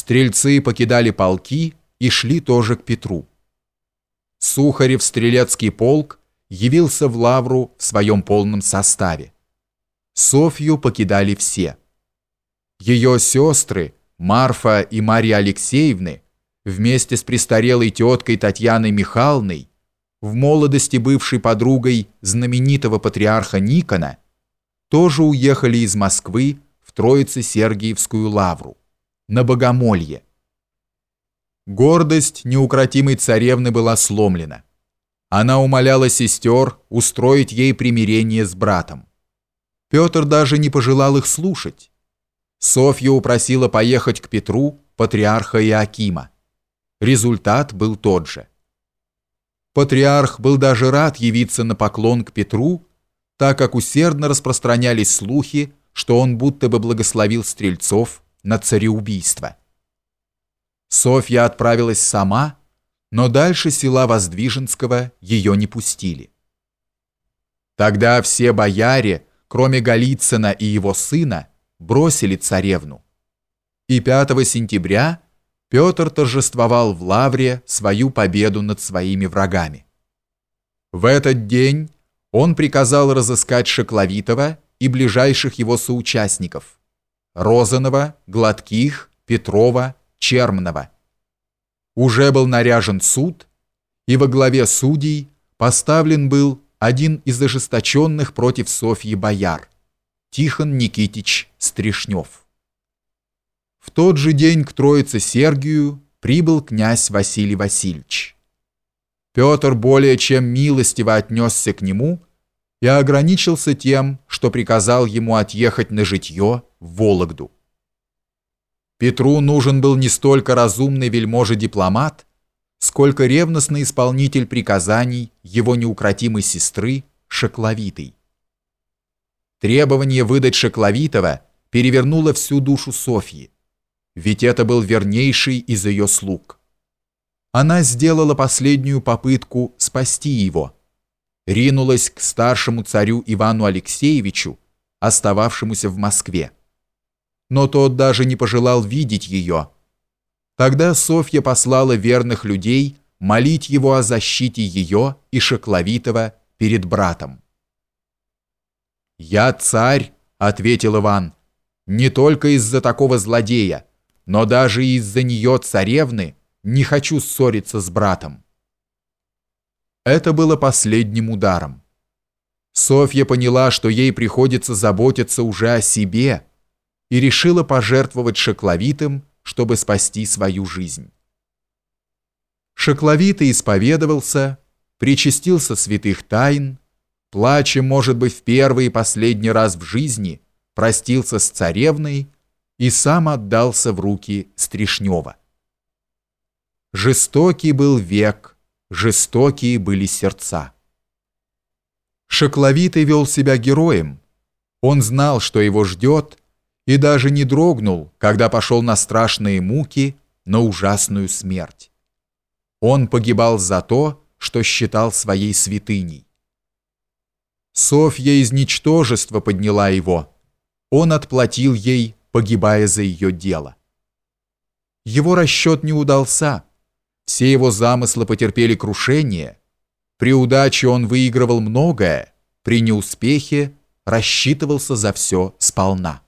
Стрельцы покидали полки и шли тоже к Петру. Сухарев стрелецкий полк явился в Лавру в своем полном составе. Софью покидали все. Ее сестры, Марфа и Марья Алексеевны, вместе с престарелой теткой Татьяной Михайловной, в молодости бывшей подругой знаменитого патриарха Никона, тоже уехали из Москвы в Троице-Сергиевскую лавру, на Богомолье. Гордость неукротимой царевны была сломлена. Она умоляла сестер устроить ей примирение с братом. Петр даже не пожелал их слушать. Софья упросила поехать к Петру, патриарха Иакима. Результат был тот же. Патриарх был даже рад явиться на поклон к Петру, так как усердно распространялись слухи, что он будто бы благословил стрельцов на цареубийство. Софья отправилась сама, но дальше села Воздвиженского ее не пустили. Тогда все бояре, кроме Голицына и его сына, бросили царевну. И 5 сентября Петр торжествовал в Лавре свою победу над своими врагами. В этот день он приказал разыскать Шекловитова и ближайших его соучастников – Розанова, Гладких, Петрова, Чермного. Уже был наряжен суд, и во главе судей поставлен был один из ожесточенных против Софьи бояр – Тихон Никитич Стришнев. В тот же день к Троице Сергию прибыл князь Василий Васильевич. Петр более чем милостиво отнесся к нему и ограничился тем, что приказал ему отъехать на житье в Вологду. Петру нужен был не столько разумный вельможа-дипломат, сколько ревностный исполнитель приказаний его неукротимой сестры Шекловитой. Требование выдать Шекловитова перевернуло всю душу Софьи ведь это был вернейший из ее слуг. Она сделала последнюю попытку спасти его, ринулась к старшему царю Ивану Алексеевичу, остававшемуся в Москве. Но тот даже не пожелал видеть ее. Тогда Софья послала верных людей молить его о защите ее и Шекловитова перед братом. «Я царь», — ответил Иван, — «не только из-за такого злодея, но даже из-за нее царевны не хочу ссориться с братом. Это было последним ударом. Софья поняла, что ей приходится заботиться уже о себе, и решила пожертвовать Шекловитым, чтобы спасти свою жизнь. Шекловитый исповедовался, причастился святых тайн, плачем, может быть, в первый и последний раз в жизни, простился с царевной и сам отдался в руки Стришнева. Жестокий был век, жестокие были сердца. Шокловитый вел себя героем. Он знал, что его ждет, и даже не дрогнул, когда пошел на страшные муки, на ужасную смерть. Он погибал за то, что считал своей святыней. Софья из ничтожества подняла его. Он отплатил ей погибая за ее дело. Его расчет не удался. Все его замыслы потерпели крушение. При удаче он выигрывал многое, при неуспехе рассчитывался за все сполна.